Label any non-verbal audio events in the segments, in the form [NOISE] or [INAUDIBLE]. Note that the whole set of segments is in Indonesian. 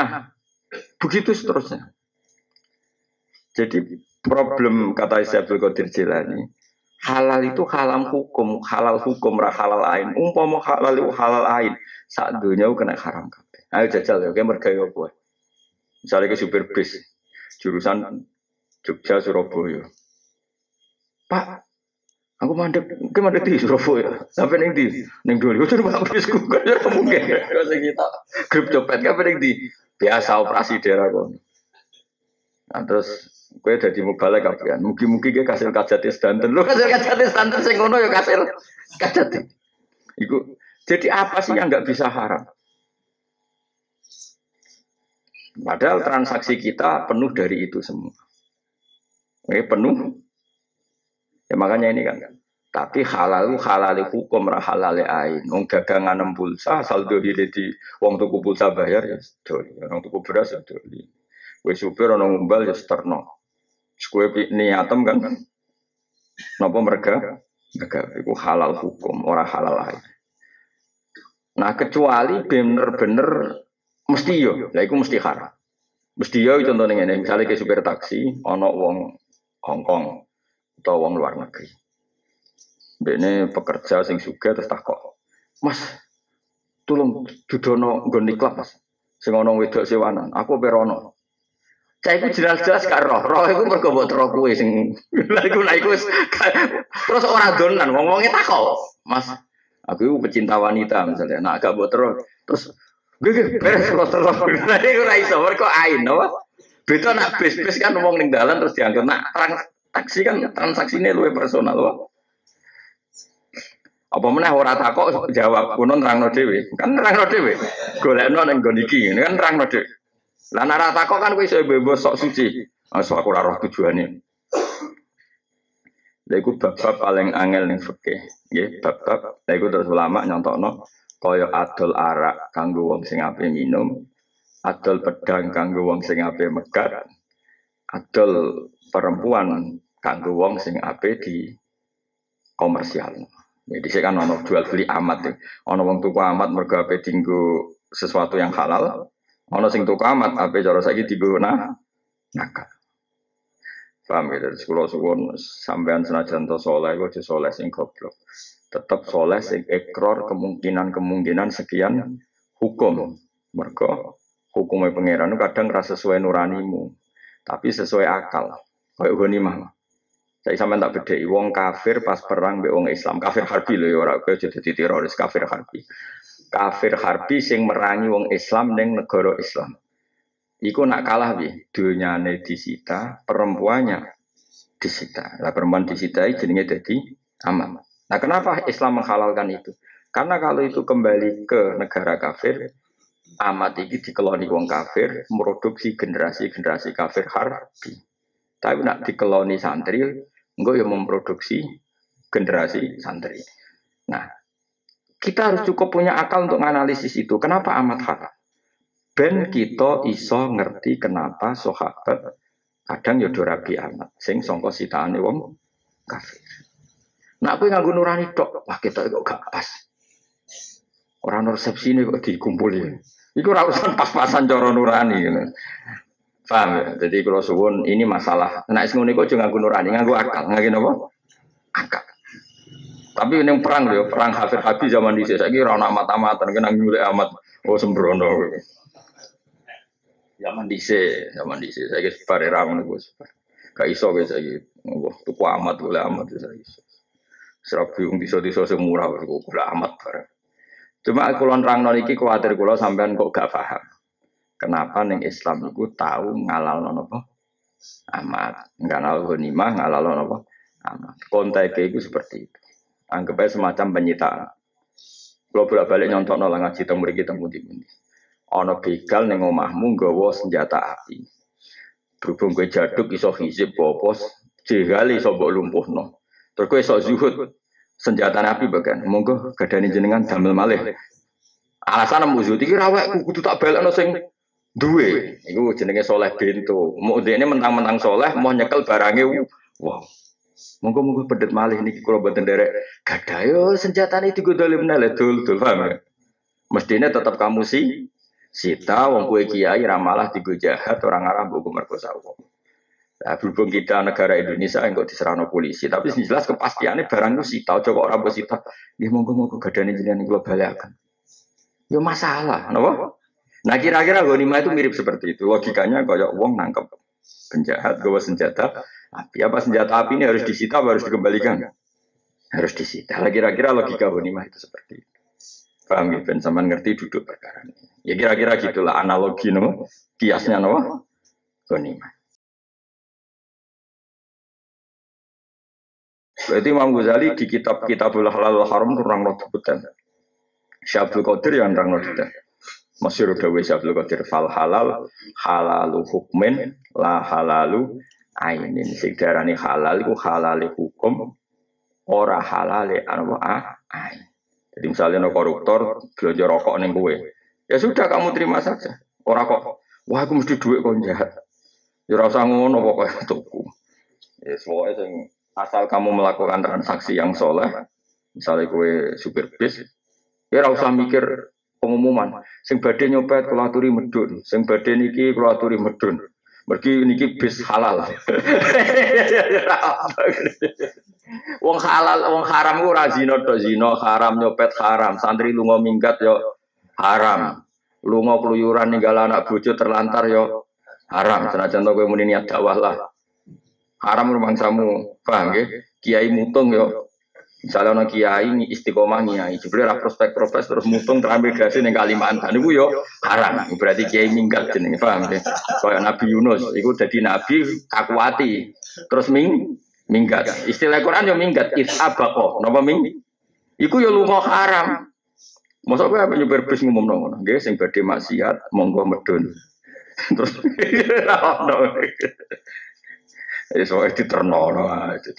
Nah, begitu seterusnya. Jadi problem kata Syaikhul Qadir Jilani, halal itu halal hukum, halal hukum ra halal ain. Umpama halal itu halal ain, saat dunia kena haram. Ayo jajal ya, mereka ya buat. Misalnya ke supir bis, jurusan Jogja Surabaya. Pak, aku mandek, ke mandek di Surabaya. Sampai neng di, neng dua, gue coba bis gue gak mungkin. Gak kita grup copet, kapan neng di biasa operasi daerah kok. Nah, terus gue jadi mubalek kan. Mungkin-mungkin gue kasih kajati standar. Lu kasih kajati standar sing ngono ya kasih kajati. Iku jadi apa sih yang nggak bisa haram? Padahal transaksi kita penuh dari itu semua. Ini penuh. Ya makanya ini kan. Tapi halal halal hukum halal ain. Wong dagangan pulsa saldo di di wong tuku pulsa bayar ya doli. Wong tuku beras ya doli. Kue supir ono ngumbal ya sterno. Kue niatem kan. Napa mereka? Mereka itu halal hukum, orang halal ain. Nah kecuali bener-bener mesti yo, lah itu mesti haram. Mesti yo contohnya ini, misalnya ke supir taksi, ono wong Hong Kong atau wong luar negeri. Ini pekerja sing suka terus takok, Mas, tolong dudono nggon klub Mas. Sing ono wedok sewanan, aku berono. Saya itu jelas-jelas gak roh, roh itu mergo mbok sing [LAUGHS] lha iku terus ora donan wong-wonge takok, Mas, aku itu pecinta wanita misalnya, nah mbok tro terus gue beres terus terus, lha iku ora iso mergo ain, apa? Beda nak bis-bis kan ngomong ning dalan terus dianggap nak taksi kan transaksinya luwih personal loh. Apa meneh ora takok jawab kuno nerangno dhewe. Kan nerangno dhewe. Golekno ning nggon iki kan nerangno dhewe. Lah nek ora takok kan kowe iso bebas sok suci. Masuk aku ora roh tujuane. Lha iku bab-bab paling angel ning fikih. Nggih, bab-bab lha iku terus ulama nyontokno kaya adol arak kanggo wong sing ape minum adol pedang kanggo wong sing ape megat adol perempuan kanggo wong sing ape di komersial jadi saya kan ono jual beli amat ya. Ono wong tuku amat mergo ape tinggu sesuatu yang halal. Ono sing tuku amat ape cara saiki tinggu nah nakal. Paham ya? Dari sekolah suwon sampean senajan to soleh gue soleh sing goblok. Tetap soleh sing ekror kemungkinan kemungkinan sekian hukum. Mergo hukumnya pangeran kadang rasa sesuai nuranimu, tapi sesuai akal. Kayak mah. Saya sama tak beda, wong kafir pas perang be wong Islam, kafir harbi loh ya orang kaya jadi teroris kafir harbi. Kafir harbi sing merangi wong Islam neng negara Islam. Iku nak kalah bi, dunyane disita, perempuannya disita. Lah perempuan disita jenenge jadi aman. Nah kenapa Islam menghalalkan itu? Karena kalau itu kembali ke negara kafir, amat iki dikeloni wong kafir, produksi generasi-generasi kafir harbi. Tapi nak dikeloni santri, enggak yang memproduksi generasi santri. Nah, kita harus cukup punya akal untuk menganalisis itu. Kenapa amat haram? Ben kita iso ngerti kenapa sahabat kadang yodo ya rabi amat. Sing songko sitaane wong kafir. Nak aku nganggo nurani tok, wah kita kok gak pas. Orang resepsi ini kok dikumpulin. Iku rausan pas-pasan coro nurani. Paham ya? Jadi kalau suwun ini masalah. Nah, sing ngene kok nganggo nurani, nganggo akal, nganggo apa? Akal. Tapi ini perang loh, perang hafir habis zaman di saya kira anak mata-mata, kena nyulek amat. Oh sembrono. Zaman di zaman di saya kira sebar ramen gue sebar. Gak iso guys saya Wah, tuku amat, gue amat saya iso. Serabi yang diso-diso semurah, gue amat bareng. Cuma kalau nerang iki khawatir kalau sampean kok gak paham. Kenapa neng Islam itu tahu ngalal nopo amat, ngalal ghanimah, ngalal nopo amat. Kontek itu seperti itu. Anggap aja semacam penyitaan. Kalau bolak balik nyontok nol ngaji temu kita temu di Ono begal neng omahmu gawa senjata api. Berhubung gue jaduk iso hizib bopos, jegali iso mbok lumpuhno. Terus gue iso zuhud, senjata nabi bagian monggo gadani jenengan damel malih alasan Abu Zuti kira awak kudu tak no sing duwe. Iku jenenge soleh bento mau ini mentang-mentang soleh mau nyekel barangnya wow monggo monggo pedet malih niki kalau buatan derek senjata ini tiga dalim nale dul dul paham ya? Mestinya tetap kamu sih Sita wong kue kiai ramalah tiga jahat orang Arab buku merkosa wong. Nah, berhubung kita negara Indonesia yang kok diserang polisi, tapi jelas kepastiannya barang itu sita, coba orang bersita, ya monggo monggo gadane jenengan global akan. Ya masalah, kenapa? Nah kira-kira ghanimah itu mirip seperti itu. Logikanya kayak uang nangkep penjahat, gawa senjata api. Apa senjata api ini harus disita, harus dikembalikan? Harus disita. Lah kira-kira logika ghanimah itu seperti itu. Paham ya? Ben sampean ngerti duduk perkara ini. Ya kira-kira gitulah analogi no, kiasnya no, ghanimah. Berarti Imam Ghazali di kitab Kitabul Halal Haram itu orang debutan. Syabdul Qadir yang orang debutan. Masyur Dawi Syabdul Qadir fal halal halalu hukmin la halalu ainin. Sing darani halal iku halal hukum ora halale anu ain. Jadi misalnya no koruptor belanja rokok neng kue, ya sudah kamu terima saja. Orang kok, wah aku mesti duit kau jahat. Ya rasa ngono pokoknya tuku. Ya semuanya sing asal kamu melakukan transaksi yang soleh, misalnya kue supir bis, ya ora usah mikir pengumuman. Sing badhe nyopet kula aturi medun, sing badhe niki kula aturi medun. Mergi niki bis halal. [LAUGHS] wong halal, wong haram ku ora zina tok zina, haram nyopet haram, santri lunga minggat yo haram. Lunga keluyuran ninggal anak bojo terlantar yo haram. Senajan to kowe muni niat dakwah lah. Haram rumangsamu, paham nggih? Kiai mutung yo Misalnya orang kiai ini istiqomah kiai, jebule prospek prospek terus mutung terambil gasi yang Kalimantan itu yo haram. Berarti kiai minggat jenenge, paham ya? Kayak Nabi Yunus, itu jadi nabi kakuati, terus ming minggat. Istilah Quran yo minggat, abako, napa ming? Iku yo lunga haram. Masa gue apa nyuper bis ngumum ngono, nggih sing badhe maksiat monggo medun. [LAUGHS] Terus Ya soalnya diterno,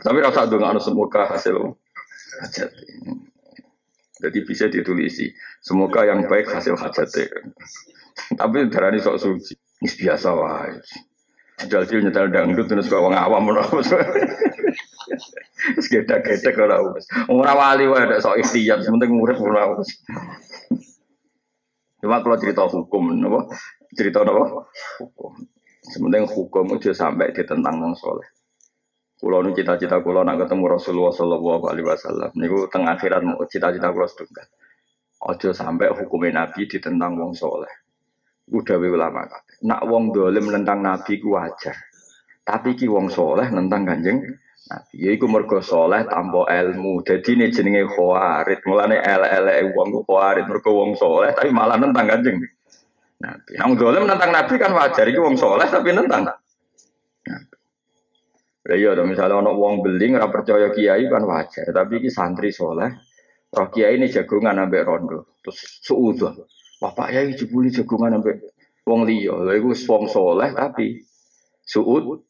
tapi rasa dong anu semoga hasil hajat. [LAUGHS] Jadi bisa ditulisi. Semoga yang baik hasil hajat. Tapi darani sok suci. Ini biasa wah. Jajil nyetel dangdut terus kau wong awam gedek-gedek ora wis. Ora wali wae ada sok ikhtiyat, penting urip ora. Cuma kalau cerita hukum, napa? Cerita napa? Hukum. Sementing hukum itu sampai ditentang wong soleh. Kulo nu cita-cita kulo nak ketemu Rasulullah Shallallahu Alaihi Wasallam. Niku tengah akhirat mau cita-cita kulo sedungkan. Ojo sampai hukumnya Nabi ditentang wong soleh. Udah ulama Nak wong dolim nentang Nabi ku wajar. Tapi ki wong soleh nentang kanjeng Nabi. Ya iku mergo soleh tanpa ilmu. Jadi ini jenenge khawarid. Mulane ele-ele wong khawarid mergo wong soleh tapi malah nentang kanjeng Nabi. Nang dolim nentang Nabi kan wajar. Iku wong soleh tapi nentang. Ya iya misalnya ono wong beling ora percaya kiai kan wajar, tapi ki santri soleh, roh kiai ini jagungan ambek rondo, terus suudzon. Wah Pak Yai jebuli jagungan ambek wong liya, lha iku wong soleh tapi suud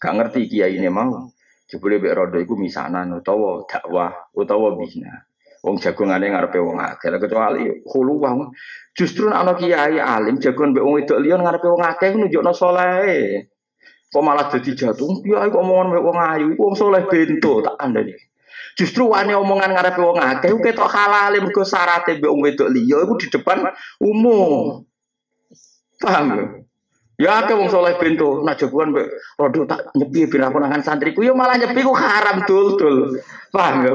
gak ngerti kiai ini mau. Jebule ambek rondo iku misanan utawa dakwah utawa bina. Wong jagongane ngarepe wong akeh, kecuali hulu wong. Justru ana kiai alim jagongan mbek wong wedok liya ngarepe wong akeh nunjukno soleh. Kok malah jadi jatuh? Ya aku omongan wong ayu, iku wong soleh bento tak andani. Justru wani omongan ngarepe wong akeh ketok halal mergo syaratte mbek wong wedok liya iku di depan umum. Paham ya? Ya akeh wong soleh bento, nak jagoan mbek tak nyepi ben aku nangan santriku ya malah nyepi ku haram dul-dul. Paham ya?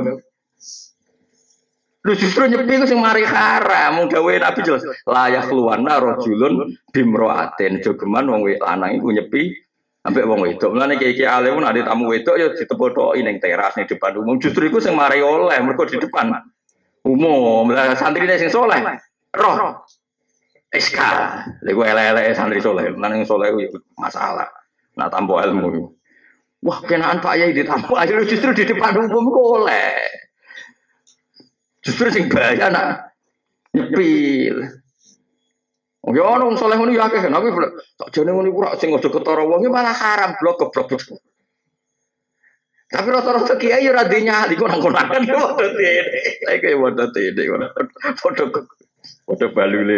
Lu justru nyepi ku sing mari haram, mung gawe Nabi jelas layak luwana rajulun bimroaten jogeman wong lanang iku nyepi Sampai wong wedok, mulane kiai-kiai alim ada tamu wedok ya ditepok ning teras ning depan umum. Justru iku sing mari oleh mergo di depan umum. Lah santri sing soleh. Roh. SK. Lha ku elek-elek santri soleh. Mulane soleh itu masalah. Nah tanpa ilmu. Wah, kenaan Pak Yai ditamu aja justru di depan umum kok oleh. Justru sing bahaya nak nyepil. Ya ono soleh ngono ya akeh, tapi tak ngono iku sing aja ketara wong malah haram blok keblok. Tapi rata-rata kiai ora dinyali kok nang konakan [LAUGHS] yo padha tede. Lah iku padha tede ngono. Padha padha balule.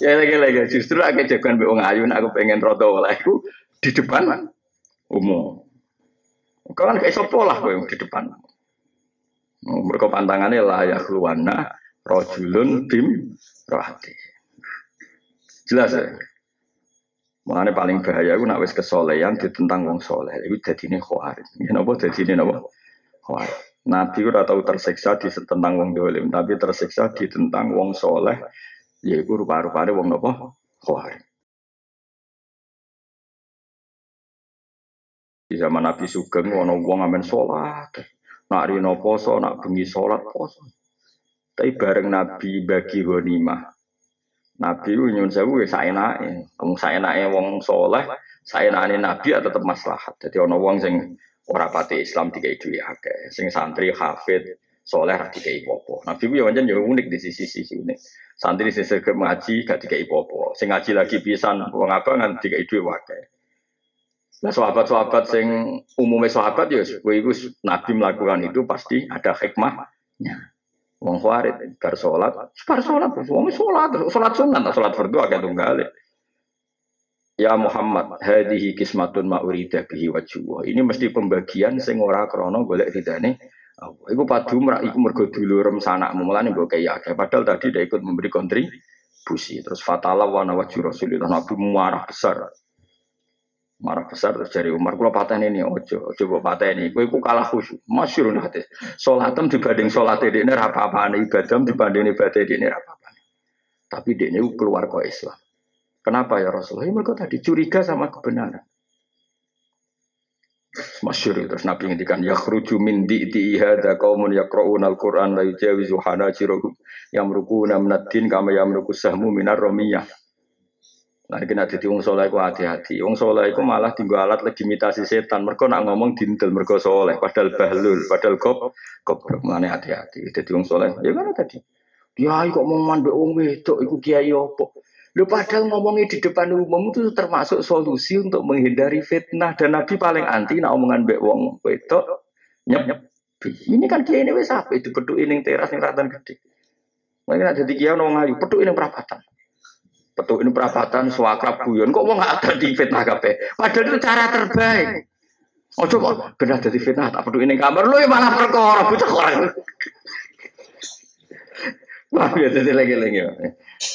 Ya lagi-lagi justru akeh jagoan mbek wong aku pengen rada oleh iku di depan umum. Kau kan kayak sopo lah kowe di depan. Mereka pantangannya lah ya keluarna rojulun bim rohati. Jelas ya. Mulane paling bahaya aku nak wis kesolehan ditentang wong soleh. Iku dadine khawarij. Ya napa dadine napa? Khawarij. Nabi ora tahu tersiksa di tentang wong dolim, tapi tersiksa di tentang wong soleh, yaiku rupa-rupane wong napa? Khawarij. Di zaman Nabi Sugeng ono wong amen salat. Nak rino poso, nak bengi salat poso. Tapi bareng Nabi bagi ghanimah. Nabi nyun sewu ya saenake. Wong saenake wong soleh, saenake Nabi ya tetep maslahat. Jadi ono wong sing ora pati Islam dikai duwe akeh. Sing santri hafid soleh ra dikai popo. Nabi ku ya ya unik di sisi-sisi unik. Santri sing segep ngaji gak dikai popo. Sing ngaji lagi pisan wong abang kan dikai duwe akeh. Nah sahabat-sahabat sing umumnya sahabat ya, itu Nabi melakukan itu pasti ada hikmahnya. Wong khawarit bar salat, bar salat, wong salat, salat sunat, salat fardu agak tunggal. Ya Muhammad, hadhihi kismatun ma urida bihi wajhu. Ini mesti pembagian sing ora krana golek ridane Allah. Iku padu merak iku mergo dulurem sanakmu mulane mbok kaya akeh. Padahal tadi dia ikut memberi kontribusi. Terus fatala wa nawaju Rasulullah Nabi marah besar marah besar terus dari Umar kalau patah ini ojo ojo patah ini gue kalah khusyuk. Masyur nanti sholatem dibanding sholat ini ini apa apa ibadah dibanding ibadah ini apa apa tapi ini keluar ke Islam. Kenapa ya Rasulullah? Ya, mereka tadi curiga sama kebenaran. Masyur terus Nabi ngendikan ya khruju min di'ti hadza qaumun yaqra'una al-Qur'an la yujawizu hanajirahum yamrukuna min ad-din kama yamruku sahmu minar ramiyah Nah, kena jadi wong soleh ku hati-hati. Wong soleh ku malah tinggal alat legitimasi setan. Mereka nak ngomong dintel, mereka soleh. Padahal bahlul, padahal kop, kop mana hati-hati. Jadi wong soleh, ya mana tadi? Kiai kok mau mandek wong wedok, iku kiai opo? Lu padahal ngomongnya di depan umum itu termasuk solusi untuk menghindari fitnah dan Nabi paling anti nak omongan mbek wong wedok nyep nyep. Ini kan kiai ini apa itu peduk ini teras yang ratan gede. Mungkin ada di kiai nong ayu peduk ini perapatan. Betul ini perapatan suakrab guyon kok mau nggak ada di fitnah kape. Padahal itu cara terbaik. Oh coba benar jadi fitnah tak peduli ini kamar lu malah perkara bocah orang. Wah ya jadi lagi lagi.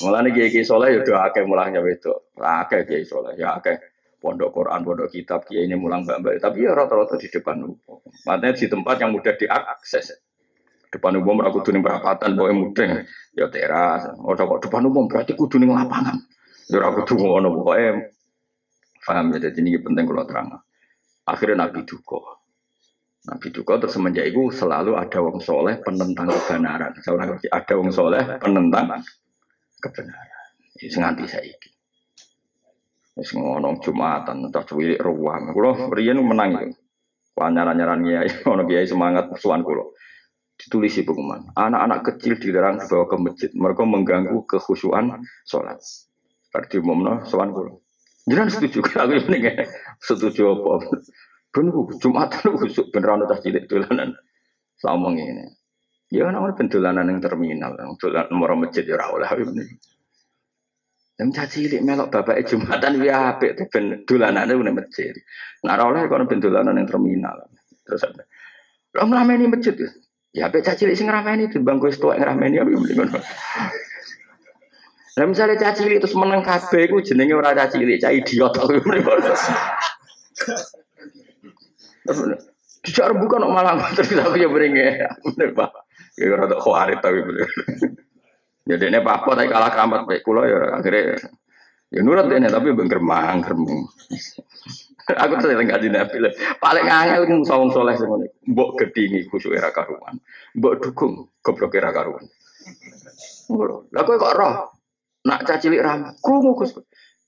Malah nih kiai soleh ya udah akeh mulangnya itu. Akeh kiai soleh ya akeh pondok Quran, pondok kitab kiai ini mulang mbak mbak. Tapi ya rata-rata di depan umum. Makanya di tempat yang mudah diakses. Depan umum aku kudu ning perapatan boy mudah ya teras. Ora kok depan umum berarti kudu ning lapangan. Ya ora kudu ngono pokoke. Paham ya jadi ini penting kalau terang. Akhirnya Nabi duka. Nabi duka terus semenjak itu selalu ada wong soleh penentang kebenaran. Seorang ada wong soleh penentang kebenaran. Ini nganti saiki. Wis ngono Jumatan tak cuwilik ruang. Kula riyen menang itu. Panyaran-nyaran kiai, [LAUGHS] ono kiai semangat suan kula ditulis ibu pengumuman. Anak-anak kecil dilarang dibawa ke masjid. Mereka mengganggu kekhusyuan sholat. Berarti umumnya sowan kulo. Jangan setuju kalau ini ya. Setuju apa? Ben Jumatan khusuk beneran udah cilik dolanan. Sama ini. Ya kan orang pendolanan yang terminal, dolanan nomor masjid ya ora oleh Yang caci cilik melok bapak Jumatan ya apik tuh ben dolanan itu masjid. Nah ora oleh kono pendolanan yang terminal. Terus ada. Lo ngelameni masjid ya. Apa caci cilik sing ngrameni itu bangku wis tuwek ngrameni apa mending ngono. Lah misalnya caci cilik terus meneng kabeh iku jenenge ora caci cilik, cah idiot aku Dijak rembukan kok malah terus tapi ya beringe. Bener Pak. Ya ora tok khawarit tapi bener. Ya dene apa tapi kalah keramat baik kula ya akhirnya ya nurut ini tapi bengkermang kermung. Aku tuh yang ngaji nabi lah. Paling angel kan sawung soleh semuanya. Mbok gedingi khusyuk era karuan. Mbok dukung goblok era karuan. Lah kok roh? Nak cacilik ram, krungu Gus.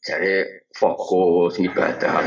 Jare fokus ibadah.